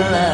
love.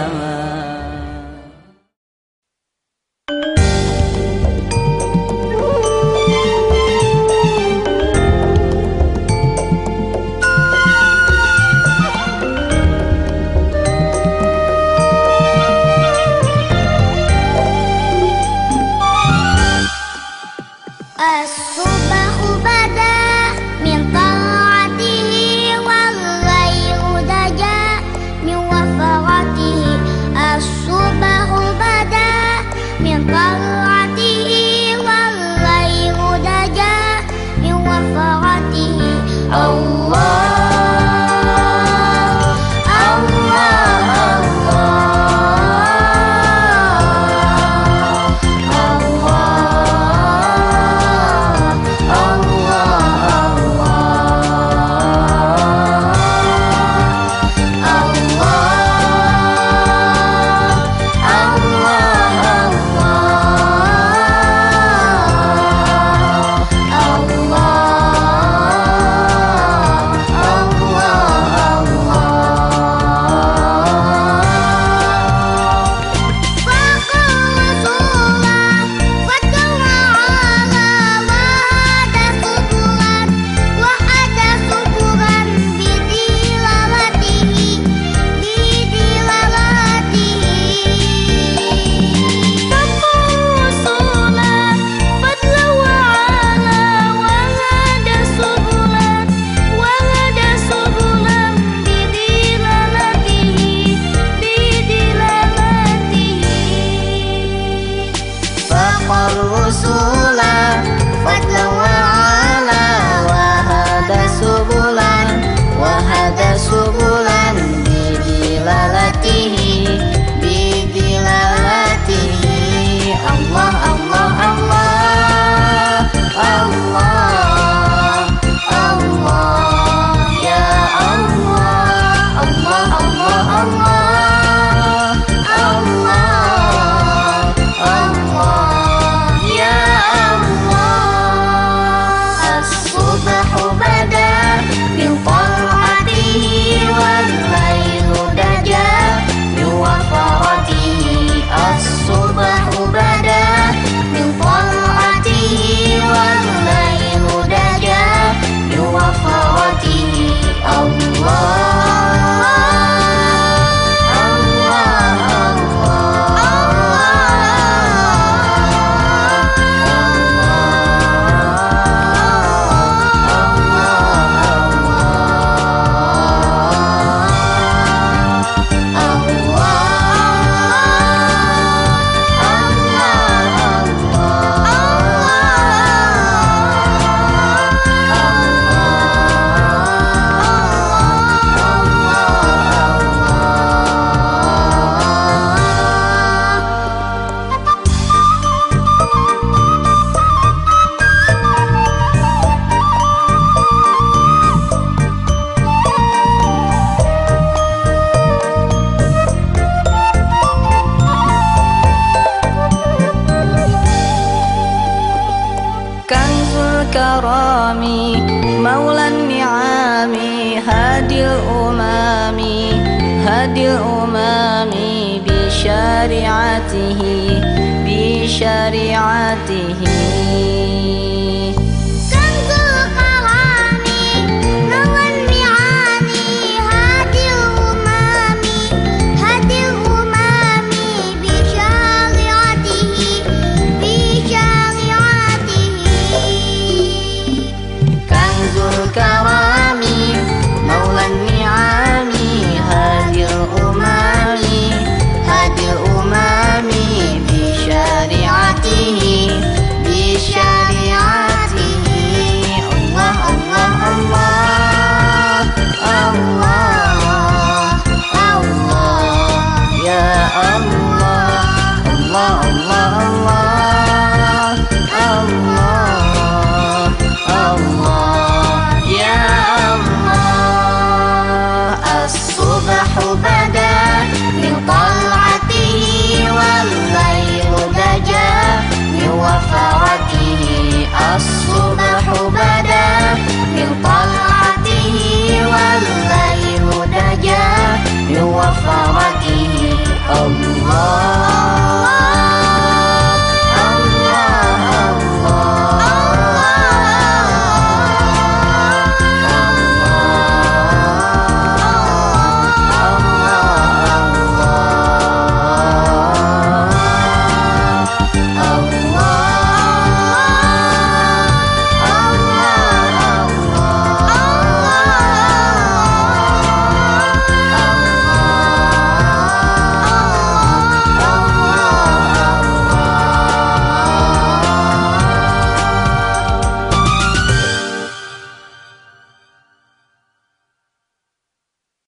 الكرام مولى النعام هادي الأمام هادي الأمام بشريعته بشريعته Oh,